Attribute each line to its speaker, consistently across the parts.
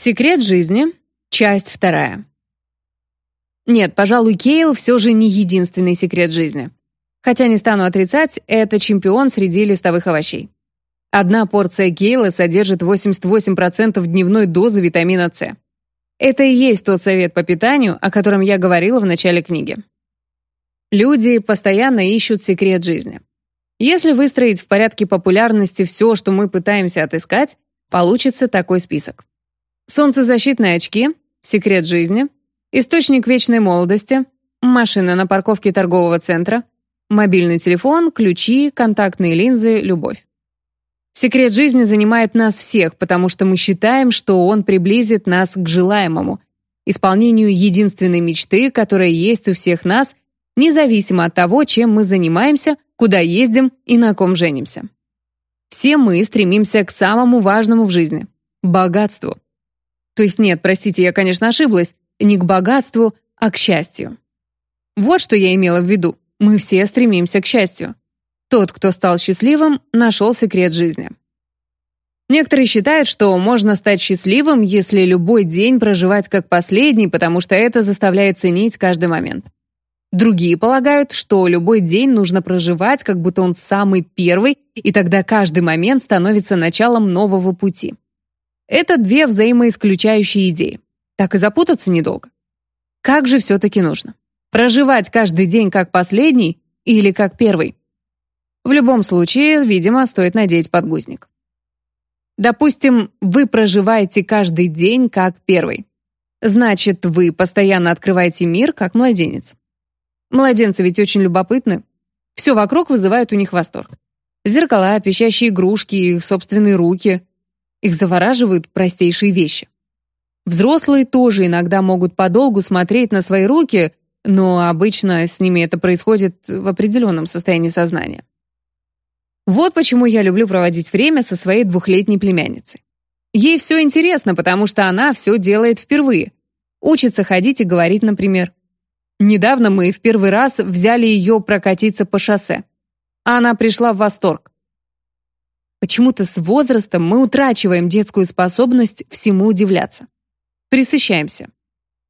Speaker 1: Секрет жизни. Часть вторая. Нет, пожалуй, Кейл все же не единственный секрет жизни. Хотя не стану отрицать, это чемпион среди листовых овощей. Одна порция кейла содержит 88% дневной дозы витамина С. Это и есть тот совет по питанию, о котором я говорила в начале книги. Люди постоянно ищут секрет жизни. Если выстроить в порядке популярности все, что мы пытаемся отыскать, получится такой список. Солнцезащитные очки, секрет жизни, источник вечной молодости, машина на парковке торгового центра, мобильный телефон, ключи, контактные линзы, любовь. Секрет жизни занимает нас всех, потому что мы считаем, что он приблизит нас к желаемому, исполнению единственной мечты, которая есть у всех нас, независимо от того, чем мы занимаемся, куда ездим и на ком женимся. Все мы стремимся к самому важному в жизни – богатству. То есть нет, простите, я, конечно, ошиблась. Не к богатству, а к счастью. Вот что я имела в виду. Мы все стремимся к счастью. Тот, кто стал счастливым, нашел секрет жизни. Некоторые считают, что можно стать счастливым, если любой день проживать как последний, потому что это заставляет ценить каждый момент. Другие полагают, что любой день нужно проживать, как будто он самый первый, и тогда каждый момент становится началом нового пути. Это две взаимоисключающие идеи. Так и запутаться недолго. Как же все-таки нужно? Проживать каждый день как последний или как первый? В любом случае, видимо, стоит надеть подгузник. Допустим, вы проживаете каждый день как первый. Значит, вы постоянно открываете мир как младенец. Младенцы ведь очень любопытны. Все вокруг вызывает у них восторг. Зеркала, пищащие игрушки, их собственные руки, их завораживают простейшие вещи. Взрослые тоже иногда могут подолгу смотреть на свои руки, но обычно с ними это происходит в определенном состоянии сознания. Вот почему я люблю проводить время со своей двухлетней племянницей. Ей все интересно, потому что она все делает впервые. Учится ходить и говорить, например. Недавно мы в первый раз взяли ее прокатиться по шоссе. Она пришла в восторг. Почему-то с возрастом мы утрачиваем детскую способность всему удивляться. Присыщаемся.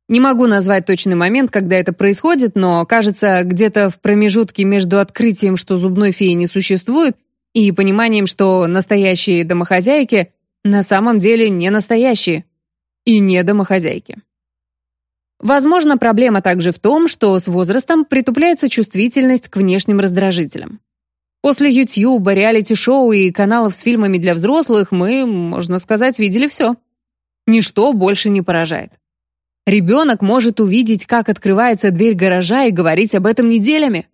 Speaker 1: Не могу назвать точный момент, когда это происходит, но, кажется, где-то в промежутке между открытием, что зубной феи не существует, и пониманием, что настоящие домохозяйки на самом деле не настоящие и не домохозяйки. Возможно, проблема также в том, что с возрастом притупляется чувствительность к внешним раздражителям. После YouTube, реалити-шоу и каналов с фильмами для взрослых мы, можно сказать, видели все. Ничто больше не поражает. Ребенок может увидеть, как открывается дверь гаража и говорить об этом неделями.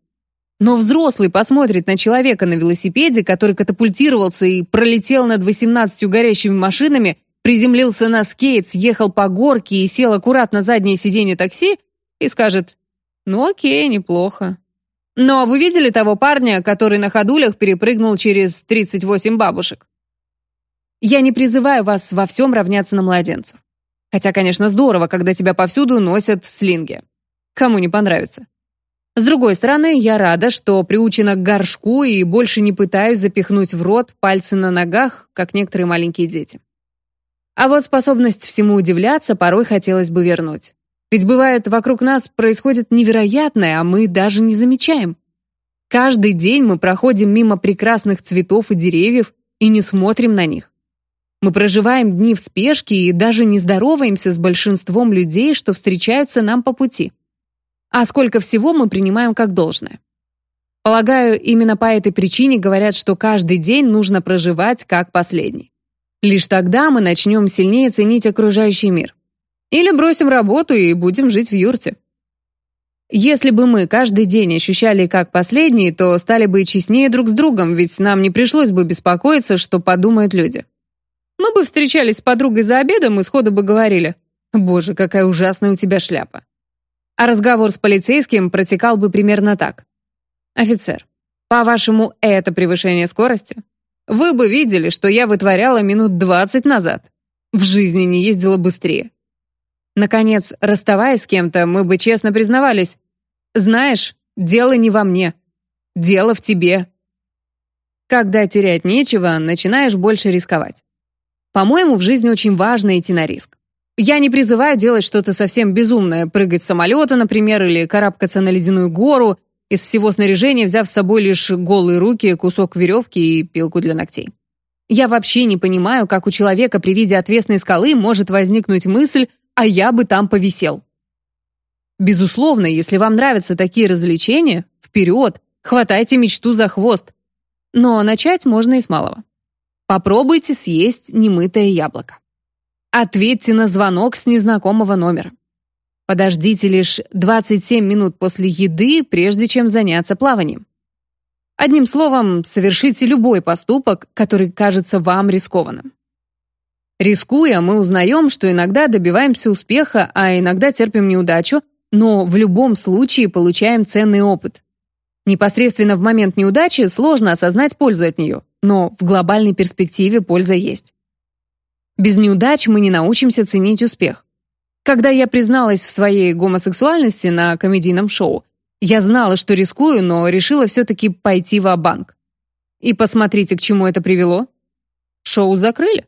Speaker 1: Но взрослый посмотрит на человека на велосипеде, который катапультировался и пролетел над 18 горящими машинами, приземлился на скейт, съехал по горке и сел аккуратно заднее сиденье такси, и скажет «Ну окей, неплохо». Но ну, а вы видели того парня, который на ходулях перепрыгнул через 38 бабушек? Я не призываю вас во всем равняться на младенцев. Хотя, конечно, здорово, когда тебя повсюду носят в слинге. Кому не понравится. С другой стороны, я рада, что приучена к горшку и больше не пытаюсь запихнуть в рот пальцы на ногах, как некоторые маленькие дети. А вот способность всему удивляться порой хотелось бы вернуть. Ведь бывает, вокруг нас происходит невероятное, а мы даже не замечаем. Каждый день мы проходим мимо прекрасных цветов и деревьев и не смотрим на них. Мы проживаем дни в спешке и даже не здороваемся с большинством людей, что встречаются нам по пути. А сколько всего мы принимаем как должное. Полагаю, именно по этой причине говорят, что каждый день нужно проживать как последний. Лишь тогда мы начнем сильнее ценить окружающий мир. Или бросим работу и будем жить в юрте. Если бы мы каждый день ощущали как последние, то стали бы честнее друг с другом, ведь нам не пришлось бы беспокоиться, что подумают люди. Мы бы встречались с подругой за обедом и сходу бы говорили «Боже, какая ужасная у тебя шляпа». А разговор с полицейским протекал бы примерно так. «Офицер, по-вашему, это превышение скорости? Вы бы видели, что я вытворяла минут двадцать назад. В жизни не ездила быстрее. Наконец, расставаясь с кем-то, мы бы честно признавались. «Знаешь, дело не во мне. Дело в тебе». Когда терять нечего, начинаешь больше рисковать. По-моему, в жизни очень важно идти на риск. Я не призываю делать что-то совсем безумное, прыгать с самолета, например, или карабкаться на ледяную гору, из всего снаряжения взяв с собой лишь голые руки, кусок веревки и пилку для ногтей. Я вообще не понимаю, как у человека при виде отвесной скалы может возникнуть мысль «а я бы там повисел». Безусловно, если вам нравятся такие развлечения, вперед, хватайте мечту за хвост. Но начать можно и с малого. Попробуйте съесть немытое яблоко. Ответьте на звонок с незнакомого номера. Подождите лишь 27 минут после еды, прежде чем заняться плаванием. Одним словом, совершите любой поступок, который кажется вам рискованным. Рискуя, мы узнаем, что иногда добиваемся успеха, а иногда терпим неудачу, но в любом случае получаем ценный опыт. Непосредственно в момент неудачи сложно осознать пользу от нее, но в глобальной перспективе польза есть. Без неудач мы не научимся ценить успех. Когда я призналась в своей гомосексуальности на комедийном шоу, я знала, что рискую, но решила все-таки пойти в банк И посмотрите, к чему это привело. Шоу закрыли.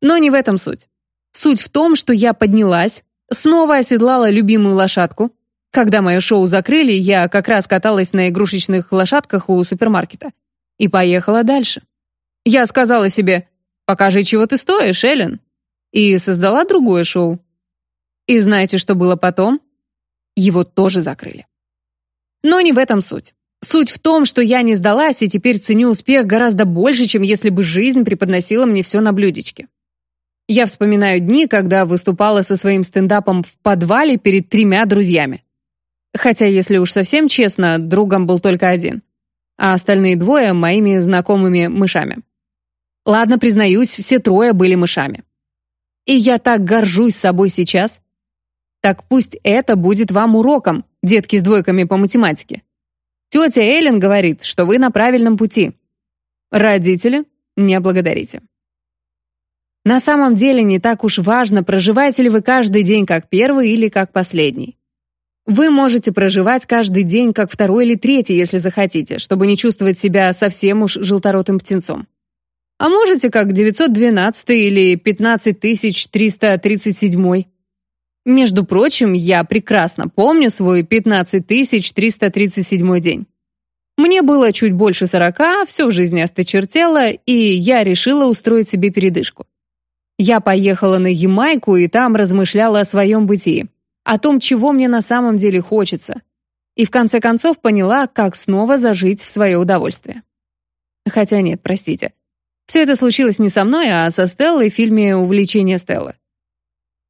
Speaker 1: Но не в этом суть. Суть в том, что я поднялась, снова оседлала любимую лошадку. Когда мое шоу закрыли, я как раз каталась на игрушечных лошадках у супермаркета. И поехала дальше. Я сказала себе, «Покажи, чего ты стоишь, Эллен». И создала другое шоу. И знаете, что было потом? Его тоже закрыли. Но не в этом суть. Суть в том, что я не сдалась и теперь ценю успех гораздо больше, чем если бы жизнь преподносила мне все на блюдечке. Я вспоминаю дни, когда выступала со своим стендапом в подвале перед тремя друзьями. Хотя, если уж совсем честно, другом был только один, а остальные двое — моими знакомыми мышами. Ладно, признаюсь, все трое были мышами. И я так горжусь собой сейчас. Так пусть это будет вам уроком, детки с двойками по математике. Тетя Эллен говорит, что вы на правильном пути. Родители, не благодарите. На самом деле не так уж важно, проживаете ли вы каждый день как первый или как последний. Вы можете проживать каждый день как второй или третий, если захотите, чтобы не чувствовать себя совсем уж желторотым птенцом. А можете как 912 или 15337. Между прочим, я прекрасно помню свой 15337 день. Мне было чуть больше 40, все в жизни осточертело, и я решила устроить себе передышку. Я поехала на Ямайку и там размышляла о своем бытии, о том, чего мне на самом деле хочется. И в конце концов поняла, как снова зажить в свое удовольствие. Хотя нет, простите, все это случилось не со мной, а со Стеллой в фильме «Увлечение Стеллы».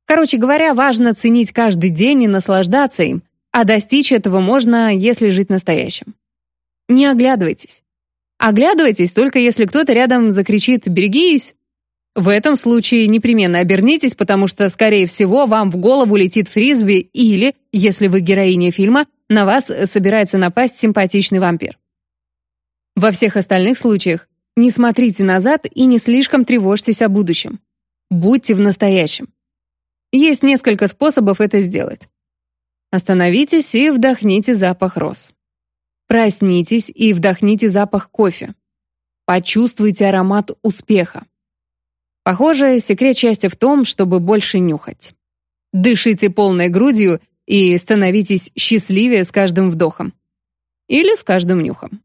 Speaker 1: Короче говоря, важно ценить каждый день и наслаждаться им, а достичь этого можно, если жить настоящим. Не оглядывайтесь. Оглядывайтесь только если кто-то рядом закричит «берегись». В этом случае непременно обернитесь, потому что, скорее всего, вам в голову летит фрисби или, если вы героиня фильма, на вас собирается напасть симпатичный вампир. Во всех остальных случаях не смотрите назад и не слишком тревожьтесь о будущем. Будьте в настоящем. Есть несколько способов это сделать. Остановитесь и вдохните запах роз. Проснитесь и вдохните запах кофе. Почувствуйте аромат успеха. Похоже, секрет счастья в том, чтобы больше нюхать. Дышите полной грудью и становитесь счастливее с каждым вдохом. Или с каждым нюхом.